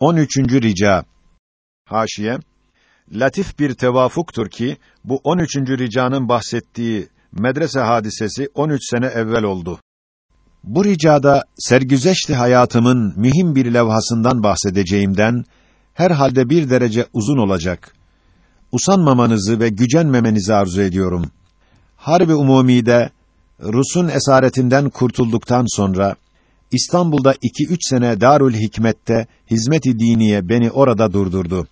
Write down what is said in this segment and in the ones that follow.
13. rica Haşiye Latif bir tevafuktur ki bu 13. ricanın bahsettiği medrese hadisesi 13 sene evvel oldu. Bu ricada sergüzeşti hayatımın mühim bir levhasından bahsedeceğimden herhalde bir derece uzun olacak. Usanmamanızı ve gücenmemenizi arzu ediyorum. Harbi Umumi'de Rus'un esaretinden kurtulduktan sonra İstanbul'da iki üç sene Darül Hikmet'te hizmet-i diniye beni orada durdurdu.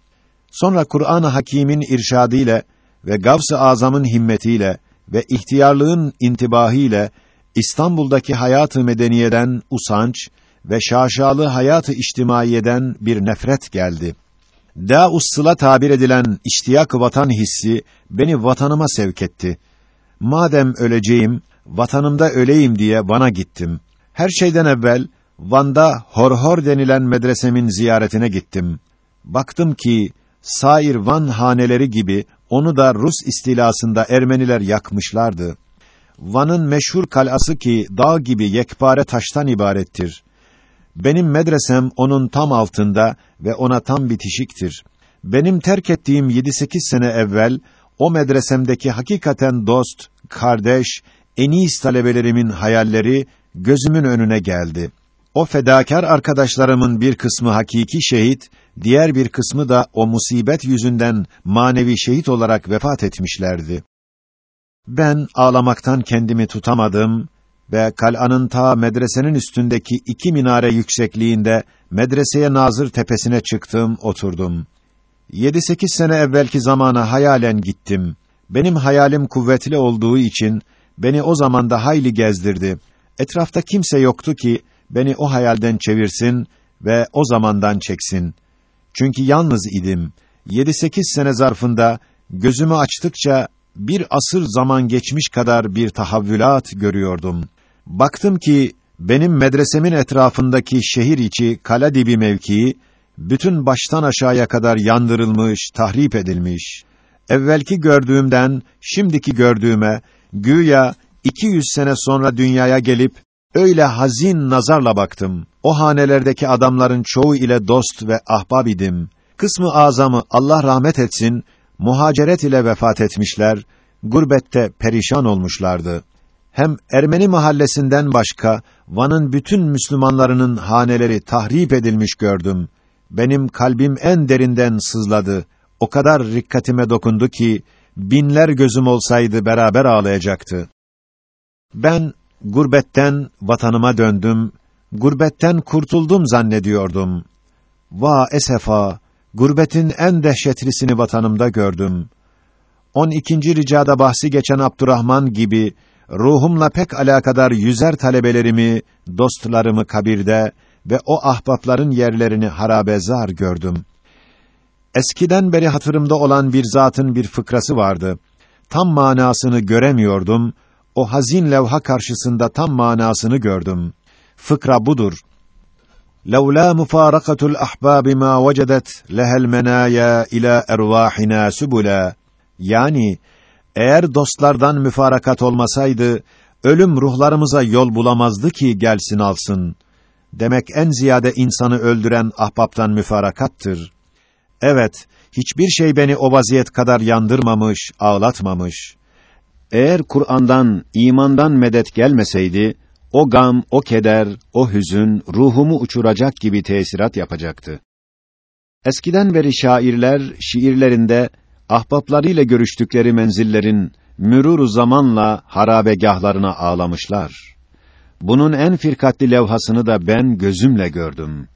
Sonra Kur'an-ı Hakîm'in irşadıyla ve Gavs-ı Azam'ın himmetiyle ve ihtiyarlığın intibahıyla İstanbul'daki hayatı medeniyeden usanç ve şaşalı hayatı içtimaiyeden bir nefret geldi. Ussıla tabir edilen iştiyak vatan hissi beni vatanıma sevk etti. Madem öleceğim, vatanımda öleyim diye Van'a gittim. Her şeyden evvel Van'da Horhor denilen medresemin ziyaretine gittim. Baktım ki sair Van haneleri gibi onu da Rus istilasında Ermeniler yakmışlardı. Van'ın meşhur kalası ki dağ gibi yekpare taştan ibarettir. Benim medresem onun tam altında ve ona tam bitişiktir. Benim terk ettiğim yedi sekiz sene evvel o medresemdeki hakikaten dost, kardeş, en iyi talebelerimin hayalleri gözümün önüne geldi. O fedakar arkadaşlarımın bir kısmı hakiki şehit, diğer bir kısmı da o musibet yüzünden manevi şehit olarak vefat etmişlerdi. Ben ağlamaktan kendimi tutamadım ve kal'anın ta medresenin üstündeki iki minare yüksekliğinde medreseye nazır tepesine çıktım, oturdum. Yedi sekiz sene evvelki zamana hayalen gittim. Benim hayalim kuvvetli olduğu için beni o zamanda hayli gezdirdi. Etrafta kimse yoktu ki beni o hayalden çevirsin ve o zamandan çeksin. Çünkü yalnız idim. Yedi sekiz sene zarfında gözümü açtıkça bir asır zaman geçmiş kadar bir tahavvülat görüyordum. Baktım ki benim medresemin etrafındaki şehir içi kale dibi mevkii bütün baştan aşağıya kadar yandırılmış, tahrip edilmiş. Evvelki gördüğümden şimdiki gördüğüme güya 200 sene sonra dünyaya gelip öyle hazin nazarla baktım. O hanelerdeki adamların çoğu ile dost ve ahbab idim. Kısmı azamı Allah rahmet etsin muhaceret ile vefat etmişler, gurbette perişan olmuşlardı. Hem Ermeni mahallesinden başka Van'ın bütün Müslümanlarının haneleri tahrip edilmiş gördüm. Benim kalbim en derinden sızladı. O kadar rikkatime dokundu ki binler gözüm olsaydı beraber ağlayacaktı. Ben gurbetten vatanıma döndüm, gurbetten kurtuldum zannediyordum. Va esefa, gurbetin en dehşetlisini vatanımda gördüm. 12. ricada bahsi geçen Abdurrahman gibi ruhumla pek alakadar yüzer talebelerimi, dostlarımı kabirde ve o ahbapların yerlerini harabezar gördüm. Eskiden beri hatırımda olan bir zatın bir fıkrası vardı. Tam manasını göremiyordum O hazin levha karşısında tam manasını gördüm. Fıkra budur. لولا مفارقة الأحباب ما وجدت لها المنايا إلى أرواحنا سبلا yani eğer dostlardan müfarakat olmasaydı ölüm ruhlarımıza yol bulamazdı ki gelsin alsın. Demek en ziyade insanı öldüren ahbaptan müfarakattır. Evet, hiçbir şey beni o vaziyet kadar yandırmamış, ağlatmamış. Eğer Kur'an'dan, imandan medet gelmeseydi, o gam, o keder, o hüzün ruhumu uçuracak gibi tesirat yapacaktı. Eskiden beri şairler şiirlerinde ahbaplarıyla görüştükleri menzillerin mürûr zamanla harabegahlarına ağlamışlar. Bunun en firkatli levhasını da ben gözümle gördüm.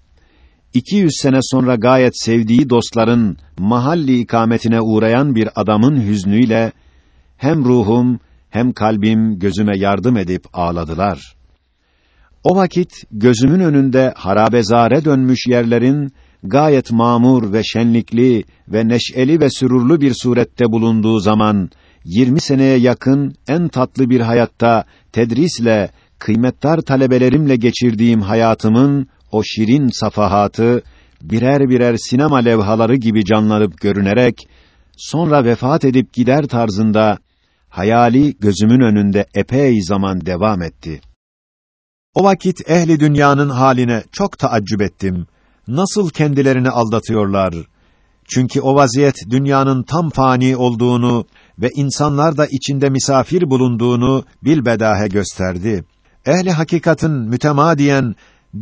200 sene sonra gayet sevdiği dostların mahalli ikametine uğrayan bir adamın hüznüyle hem ruhum hem kalbim gözüme yardım edip ağladılar. O vakit gözümün önünde harabezare dönmüş yerlerin gayet mamur ve şenlikli ve neşeli ve sürurlu bir surette bulunduğu zaman 20 seneye yakın en tatlı bir hayatta tedrisle kıymetdar talebelerimle geçirdiğim hayatımın o şirin safahatı birer birer sinema levhaları gibi canlanıp görünerek sonra vefat edip gider tarzında hayali gözümün önünde epey zaman devam etti. O vakit ehli dünyanın haline çok taaccüp ettim. nasıl kendilerini aldatıyorlar? Çünkü o vaziyet dünyanın tam fani olduğunu ve insanlar da içinde misafir bulunduğunu bilbedahe gösterdi. Ehli hakikatin mütemadiyen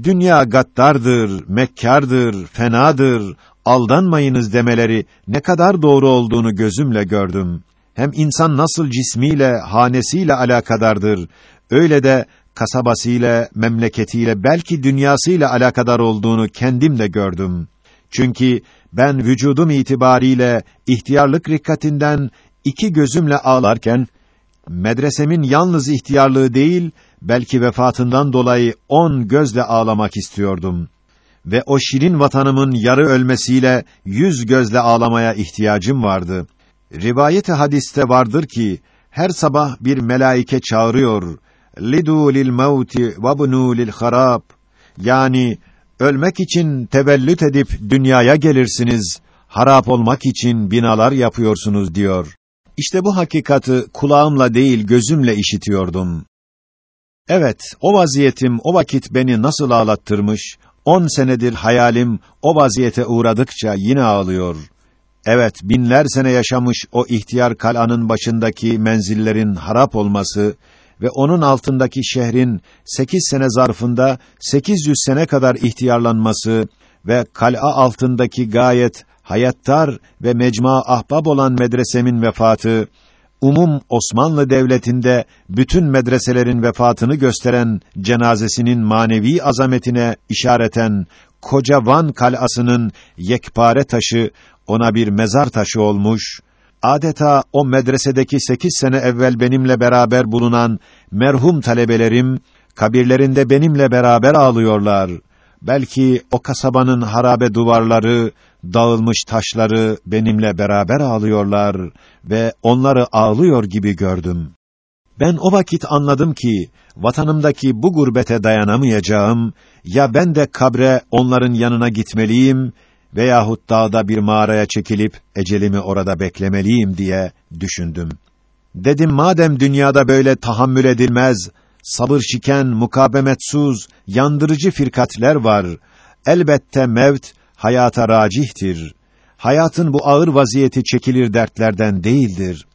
dünya gaddardır, mekkardır, fenadır, aldanmayınız demeleri ne kadar doğru olduğunu gözümle gördüm. Hem insan nasıl cismiyle, hanesiyle alakadardır, öyle de kasabasıyla, memleketiyle, belki dünyasıyla alakadar olduğunu kendim de gördüm. Çünkü ben vücudum itibariyle ihtiyarlık rikkatinden iki gözümle ağlarken, medresemin yalnız ihtiyarlığı değil, belki vefatından dolayı on gözle ağlamak istiyordum. Ve o şirin vatanımın yarı ölmesiyle yüz gözle ağlamaya ihtiyacım vardı. Rivayet-i hadiste vardır ki, her sabah bir melaike çağırıyor. Lidu lil mevti ve bunu lil harab. Yani ölmek için tevellüt edip dünyaya gelirsiniz, harap olmak için binalar yapıyorsunuz diyor. İşte bu hakikati kulağımla değil gözümle işitiyordum. Evet, o vaziyetim o vakit beni nasıl ağlattırmış, on senedir hayalim o vaziyete uğradıkça yine ağlıyor. Evet, binler sene yaşamış o ihtiyar kal'anın başındaki menzillerin harap olması ve onun altındaki şehrin sekiz sene zarfında sekiz yüz sene kadar ihtiyarlanması ve kal'a altındaki gayet hayattar ve mecma ahbab olan medresemin vefatı, umum Osmanlı Devleti'nde bütün medreselerin vefatını gösteren cenazesinin manevi azametine işareten koca Van kal'asının yekpare taşı ona bir mezar taşı olmuş, adeta o medresedeki sekiz sene evvel benimle beraber bulunan merhum talebelerim, kabirlerinde benimle beraber ağlıyorlar. Belki o kasabanın harabe duvarları, dağılmış taşları benimle beraber ağlıyorlar ve onları ağlıyor gibi gördüm. Ben o vakit anladım ki vatanımdaki bu gurbete dayanamayacağım ya ben de kabre onların yanına gitmeliyim veyahut dağda bir mağaraya çekilip ecelimi orada beklemeliyim diye düşündüm. Dedim madem dünyada böyle tahammül edilmez, sabır şiken, mukabemetsuz, yandırıcı firkatler var. Elbette mevt hayata racihtir. Hayatın bu ağır vaziyeti çekilir dertlerden değildir.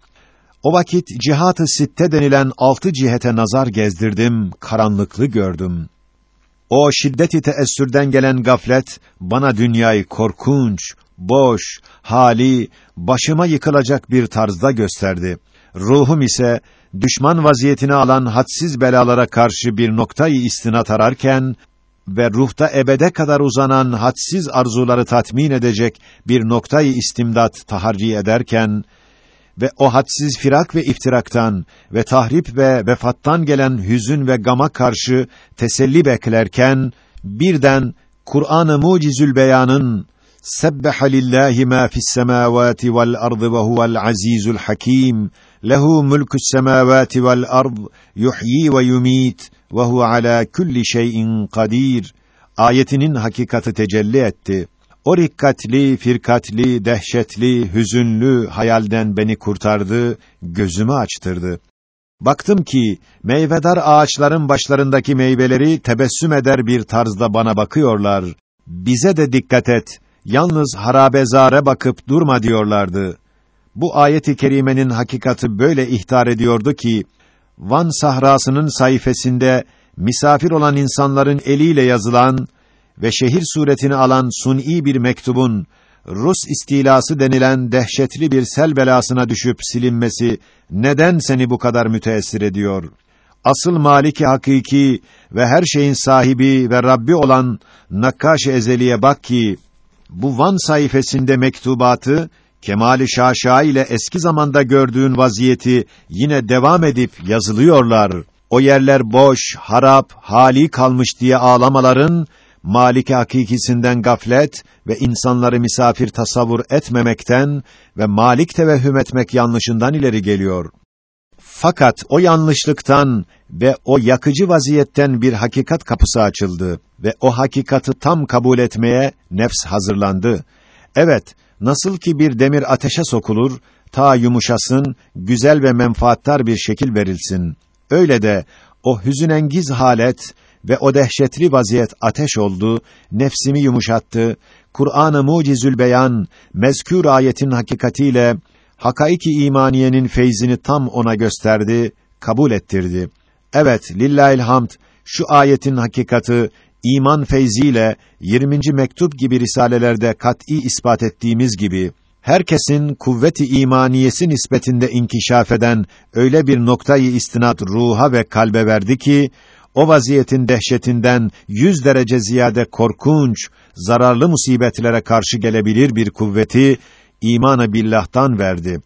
O vakit cihat-ı sitte denilen altı cihete nazar gezdirdim, karanlıklı gördüm. O şiddeti teessürden gelen gaflet bana dünyayı korkunç, boş, hali, başıma yıkılacak bir tarzda gösterdi. Ruhum ise düşman vaziyetini alan hadsiz belalara karşı bir noktayı istinat ararken ve ruhta ebede kadar uzanan hadsiz arzuları tatmin edecek bir noktayı istimdat taharri ederken ve o hadsiz firak ve iftiraktan ve tahrip ve vefattan gelen hüzün ve gama karşı teselli beklerken birden Kur'an-ı Mucizül Beyan'ın Sebbaha lillahi ma fis semawati vel ardı ve huvel azizul hakim lehu mulkus semawati vel ard yuhyi ve yumit ve huve ala kulli şeyin kadir ayetinin hakikati tecelli etti. O rikkatli, firkatli, dehşetli, hüzünlü hayalden beni kurtardı, gözümü açtırdı. Baktım ki meyvedar ağaçların başlarındaki meyveleri tebessüm eder bir tarzda bana bakıyorlar. Bize de dikkat et. Yalnız harabezare bakıp durma diyorlardı. Bu ayet-i kerimenin hakikati böyle ihtar ediyordu ki Van sahrasının sayfasında misafir olan insanların eliyle yazılan ve şehir suretini alan suni bir mektubun Rus istilası denilen dehşetli bir sel belasına düşüp silinmesi neden seni bu kadar müteessir ediyor? Asıl maliki hakiki ve her şeyin sahibi ve Rabbi olan Nakkaş-ı Ezeli'ye bak ki bu Van sayfasında mektubatı kemali şaşa ile eski zamanda gördüğün vaziyeti yine devam edip yazılıyorlar. O yerler boş, harap, hali kalmış diye ağlamaların Malik hakikisinden gaflet ve insanları misafir tasavvur etmemekten ve Malik tevehhüm etmek yanlışından ileri geliyor. Fakat o yanlışlıktan ve o yakıcı vaziyetten bir hakikat kapısı açıldı ve o hakikati tam kabul etmeye nefs hazırlandı. Evet, nasıl ki bir demir ateşe sokulur, ta yumuşasın, güzel ve menfaattar bir şekil verilsin. Öyle de o hüzünengiz halet ve o dehşetli vaziyet ateş oldu, nefsimi yumuşattı. Kur'an-ı Mucizül Beyan mezkür ayetin hakikatiyle hakaiki imaniyenin feyzini tam ona gösterdi, kabul ettirdi. Evet, lillahil hamd şu ayetin hakikati iman feyziyle 20. mektup gibi risalelerde kat'î ispat ettiğimiz gibi herkesin kuvveti imaniyesi nispetinde inkişaf eden öyle bir noktayı istinat ruha ve kalbe verdi ki o vaziyetin dehşetinden yüz derece ziyade korkunç, zararlı musibetlere karşı gelebilir bir kuvveti imanı billah'tan verdi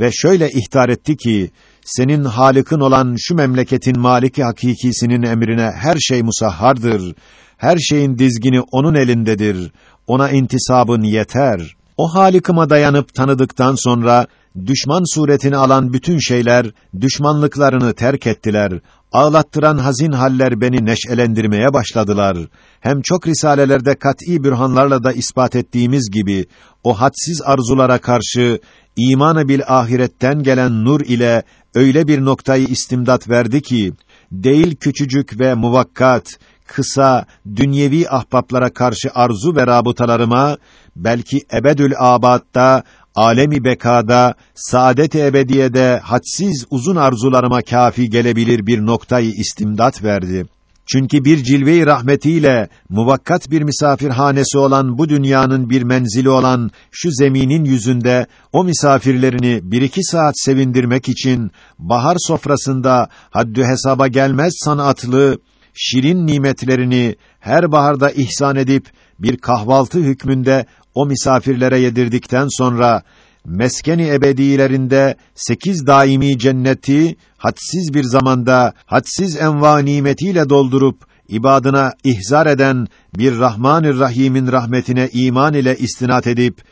ve şöyle ihtar etti ki senin halikın olan şu memleketin maliki hakikisinin emrine her şey musahhardır. Her şeyin dizgini onun elindedir. Ona intisabın yeter. O halikıma dayanıp tanıdıktan sonra düşman suretini alan bütün şeyler düşmanlıklarını terk ettiler. Ağlattıran hazin haller beni neşelendirmeye başladılar. Hem çok risalelerde kat'î bürhanlarla da ispat ettiğimiz gibi o hadsiz arzulara karşı imanı bil ahiretten gelen nur ile öyle bir noktayı istimdat verdi ki değil küçücük ve muvakkat kısa dünyevi ahbaplara karşı arzu ve rabıtalarıma belki ebedül abatta alemi bekada saadet ebediyede hadsiz uzun arzularıma kafi gelebilir bir noktayı istimdat verdi. Çünkü bir cilve-i rahmetiyle muvakkat bir misafirhanesi olan bu dünyanın bir menzili olan şu zeminin yüzünde o misafirlerini bir iki saat sevindirmek için bahar sofrasında haddü hesaba gelmez sanatlı şirin nimetlerini her baharda ihsan edip bir kahvaltı hükmünde o misafirlere yedirdikten sonra meskeni ebedilerinde sekiz daimi cenneti hadsiz bir zamanda hadsiz enva nimetiyle doldurup ibadına ihzar eden bir Rahmanir Rahim'in rahmetine iman ile istinat edip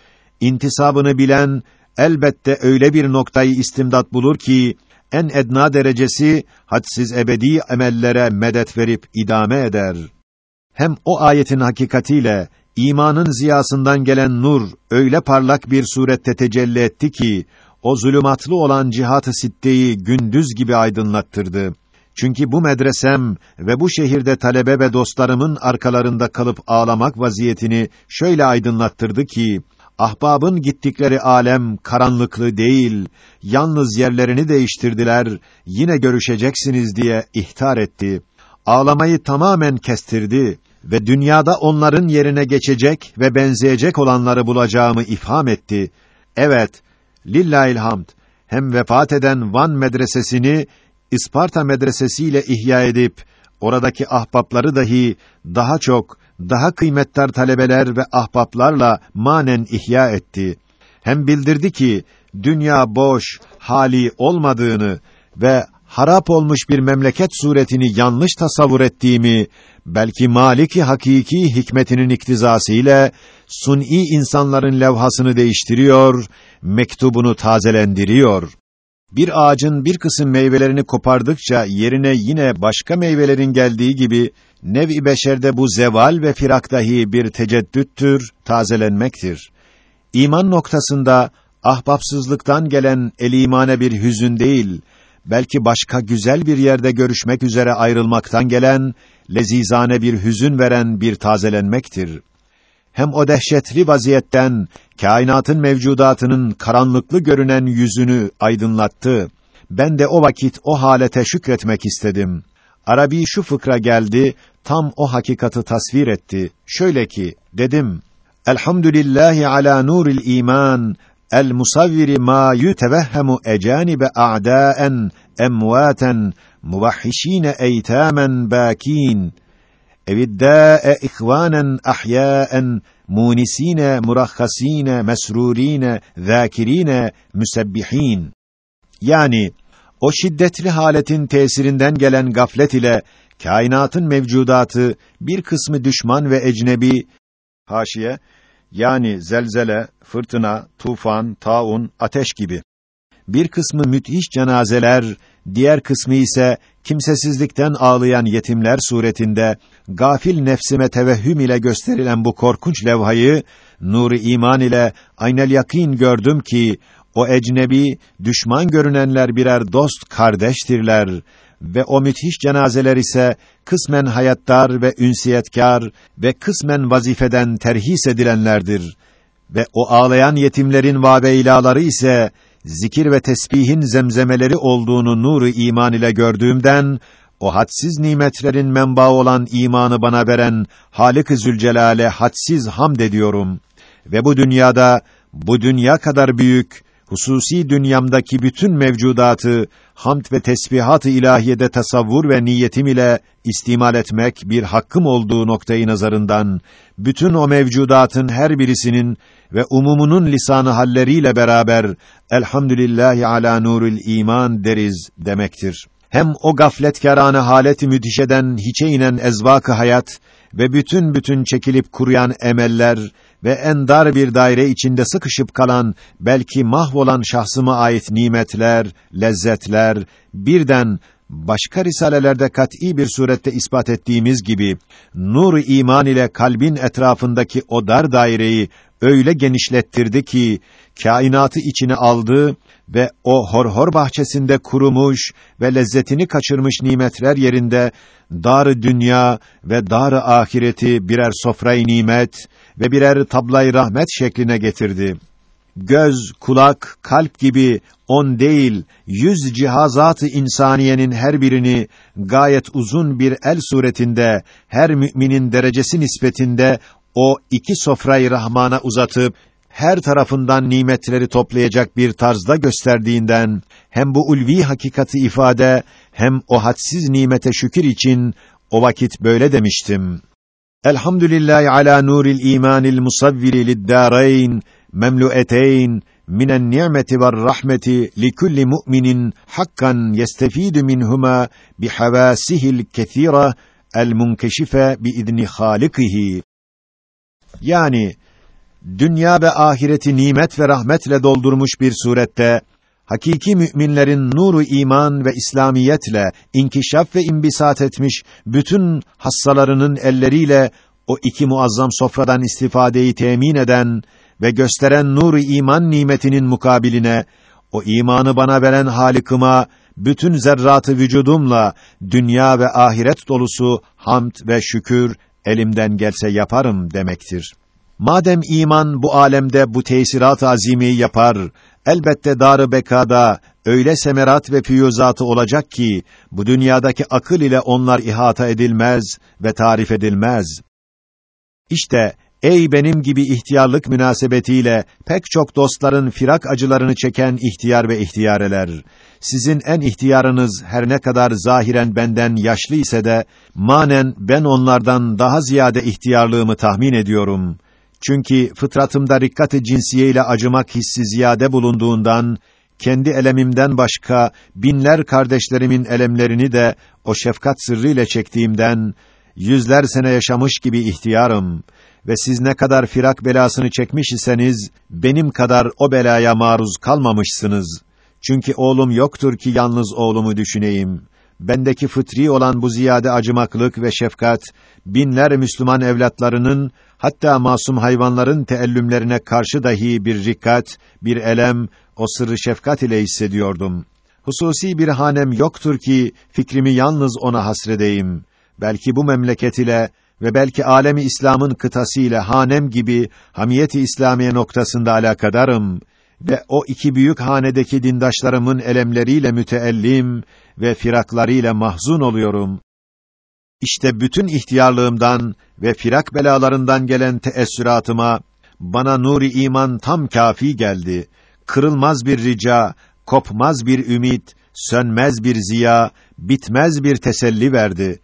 intisabını bilen elbette öyle bir noktayı istimdat bulur ki en edna derecesi hadsiz ebedi emellere medet verip idame eder. Hem o ayetin hakikatiyle imanın ziyasından gelen nur öyle parlak bir surette tecelli etti ki o zulümatlı olan cihat-ı sitteyi gündüz gibi aydınlattırdı. Çünkü bu medresem ve bu şehirde talebe ve dostlarımın arkalarında kalıp ağlamak vaziyetini şöyle aydınlattırdı ki ahbabın gittikleri alem karanlıklı değil, yalnız yerlerini değiştirdiler, yine görüşeceksiniz diye ihtar etti. Ağlamayı tamamen kestirdi ve dünyada onların yerine geçecek ve benzeyecek olanları bulacağımı ifham etti. Evet, lillahil hamd, hem vefat eden Van medresesini İsparta medresesiyle ihya edip oradaki ahbapları dahi daha çok daha kıymetli talebeler ve ahbaplarla manen ihya etti. Hem bildirdi ki dünya boş, hali olmadığını ve harap olmuş bir memleket suretini yanlış tasavvur ettiğimi, belki maliki hakiki hikmetinin iktizası ile suni insanların levhasını değiştiriyor, mektubunu tazelendiriyor. Bir ağacın bir kısım meyvelerini kopardıkça yerine yine başka meyvelerin geldiği gibi nev-i beşerde bu zeval ve firak dahi bir teceddüttür, tazelenmektir. İman noktasında ahbapsızlıktan gelen el imane bir hüzün değil, belki başka güzel bir yerde görüşmek üzere ayrılmaktan gelen lezizane bir hüzün veren bir tazelenmektir. Hem o dehşetli vaziyetten kainatın mevcudatının karanlıklı görünen yüzünü aydınlattı. Ben de o vakit o halete şükretmek istedim. Arabi şu fıkra geldi, tam o hakikati tasvir etti. Şöyle ki, dedim, Elhamdülillahi ala nuril iman, el musavviri ma yutevehhemu ecanibe a'daen, emvaten, muvahhişine eytamen bakin, eviddâe ihvanen ahyâen, munisine, murahhasine, mesrurine, zâkirine, müsebbihin. Yani, o şiddetli haletin tesirinden gelen gaflet ile kainatın mevcudatı bir kısmı düşman ve ecnebi haşiye yani zelzele, fırtına, tufan, taun, ateş gibi. Bir kısmı müthiş cenazeler, diğer kısmı ise kimsesizlikten ağlayan yetimler suretinde gafil nefsime tevehhüm ile gösterilen bu korkunç levhayı nuru iman ile aynel yakin gördüm ki o ecnebi düşman görünenler birer dost kardeştirler ve o müthiş cenazeler ise kısmen hayattar ve ünsiyetkar ve kısmen vazifeden terhis edilenlerdir. Ve o ağlayan yetimlerin vabeylaları ise zikir ve tesbihin zemzemeleri olduğunu nuru iman ile gördüğümden o hadsiz nimetlerin menbaı olan imanı bana veren Halik-i Zülcelal'e hadsiz hamd ediyorum ve bu dünyada bu dünya kadar büyük hususi dünyamdaki bütün mevcudatı hamd ve tesbihat-ı ilahiyede tasavvur ve niyetim ile istimal etmek bir hakkım olduğu noktayı nazarından bütün o mevcudatın her birisinin ve umumunun lisanı halleriyle beraber elhamdülillahi ala nurul iman deriz demektir. Hem o gafletkarane haleti müthişeden hiçe inen ezvak hayat ve bütün bütün çekilip kuruyan emeller ve en dar bir daire içinde sıkışıp kalan, belki mahvolan şahsıma ait nimetler, lezzetler, birden başka risalelerde kat'î bir surette ispat ettiğimiz gibi nur iman ile kalbin etrafındaki o dar daireyi öyle genişlettirdi ki kainatı içine aldı ve o horhor bahçesinde kurumuş ve lezzetini kaçırmış nimetler yerinde dar dünya ve dar ahireti birer sofrayı nimet ve birer tablay rahmet şekline getirdi. Göz, kulak, kalp gibi on değil, yüz cihazatı insaniyenin her birini gayet uzun bir el suretinde her müminin derecesi nispetinde o iki sofrayı rahmana uzatıp her tarafından nimetleri toplayacak bir tarzda gösterdiğinden hem bu ulvi hakikati ifade hem o hadsiz nimete şükür için o vakit böyle demiştim. Elhamdülillahi ala nuril imanil musavviri lid-darain memlu'eteyn minen ni'meti ve rahmeti li kulli mu'minin hakkan yestefidu minhuma bi havasihil kesira el munkeşife bi izni halikihi. Yani dünya ve ahireti nimet ve rahmetle doldurmuş bir surette hakiki müminlerin nuru iman ve İslamiyetle inkişaf ve imbisat etmiş bütün hassalarının elleriyle o iki muazzam sofradan istifadeyi temin eden ve gösteren nuru iman nimetinin mukabiline o imanı bana veren Halikıma bütün zerratı vücudumla dünya ve ahiret dolusu hamd ve şükür elimden gelse yaparım demektir. Madem iman bu alemde bu tesirat azimi yapar, elbette darı bekada öyle semerat ve füyuzatı olacak ki bu dünyadaki akıl ile onlar ihata edilmez ve tarif edilmez. İşte ey benim gibi ihtiyarlık münasebetiyle pek çok dostların firak acılarını çeken ihtiyar ve ihtiyareler, sizin en ihtiyarınız her ne kadar zahiren benden yaşlı ise de manen ben onlardan daha ziyade ihtiyarlığımı tahmin ediyorum. Çünkü fıtratımda rikkat-ı cinsiye ile acımak hissi ziyade bulunduğundan kendi elemimden başka binler kardeşlerimin elemlerini de o şefkat sırrıyla çektiğimden yüzler sene yaşamış gibi ihtiyarım ve siz ne kadar firak belasını çekmiş iseniz benim kadar o belaya maruz kalmamışsınız. Çünkü oğlum yoktur ki yalnız oğlumu düşüneyim. Bendeki fıtri olan bu ziyade acımaklık ve şefkat binler Müslüman evlatlarının hatta masum hayvanların teellümlerine karşı dahi bir rikkat, bir elem, o sırrı şefkat ile hissediyordum. Hususi bir hanem yoktur ki fikrimi yalnız ona hasredeyim. Belki bu memleket ile ve belki alemi İslam'ın kıtası ile hanem gibi hamiyeti İslamiye noktasında alakadarım ve o iki büyük hanedeki dindaşlarımın elemleriyle müteellim ve firaklarıyla mahzun oluyorum. İşte bütün ihtiyarlığımdan ve firak belalarından gelen teessüratıma bana nuri iman tam kafi geldi. Kırılmaz bir rica, kopmaz bir ümit, sönmez bir ziya, bitmez bir teselli verdi.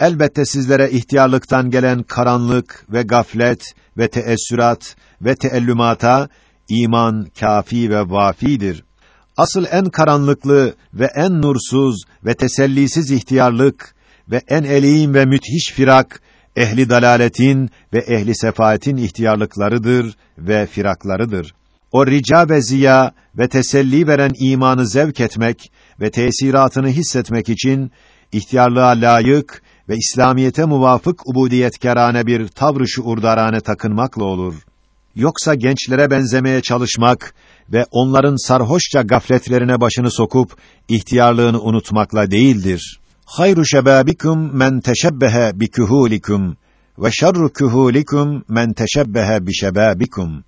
Elbette sizlere ihtiyarlıktan gelen karanlık ve gaflet ve teessürat ve teellümata iman kafi ve vafidir. Asıl en karanlıklı ve en nursuz ve tesellisiz ihtiyarlık ve en elîm ve müthiş firak ehli dalaletin ve ehli sefaatin ihtiyarlıklarıdır ve firaklarıdır. O rica ve ziya ve teselli veren imanı zevk etmek ve tesiratını hissetmek için ihtiyarlığa layık ve İslamiyete muvafık ubudiyetkarane bir tavrı şuurdarane takınmakla olur. Yoksa gençlere benzemeye çalışmak ve onların sarhoşça gafletlerine başını sokup ihtiyarlığını unutmakla değildir. Hayru şebabikum men teşebbehe bi kuhulikum ve şerru kuhulikum men teşebbehe bi şebabikum.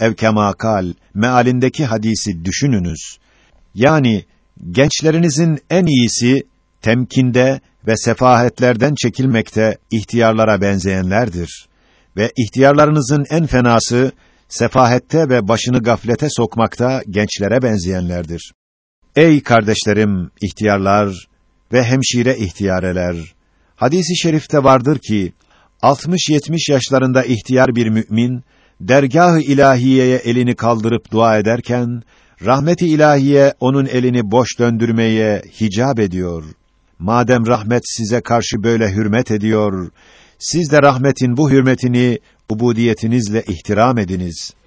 Ev kema kal, mealindeki hadisi düşününüz. Yani gençlerinizin en iyisi temkinde ve sefahetlerden çekilmekte ihtiyarlara benzeyenlerdir ve ihtiyarlarınızın en fenası sefahette ve başını gaflete sokmakta gençlere benzeyenlerdir. Ey kardeşlerim, ihtiyarlar ve hemşire ihtiyareler! Hadisi şerifte vardır ki 60-70 yaşlarında ihtiyar bir mümin dergah-ı ilahiyeye elini kaldırıp dua ederken rahmet-i ilahiye onun elini boş döndürmeye hicap ediyor. Madem rahmet size karşı böyle hürmet ediyor, siz de rahmetin bu hürmetini ubudiyetinizle ihtiram ediniz.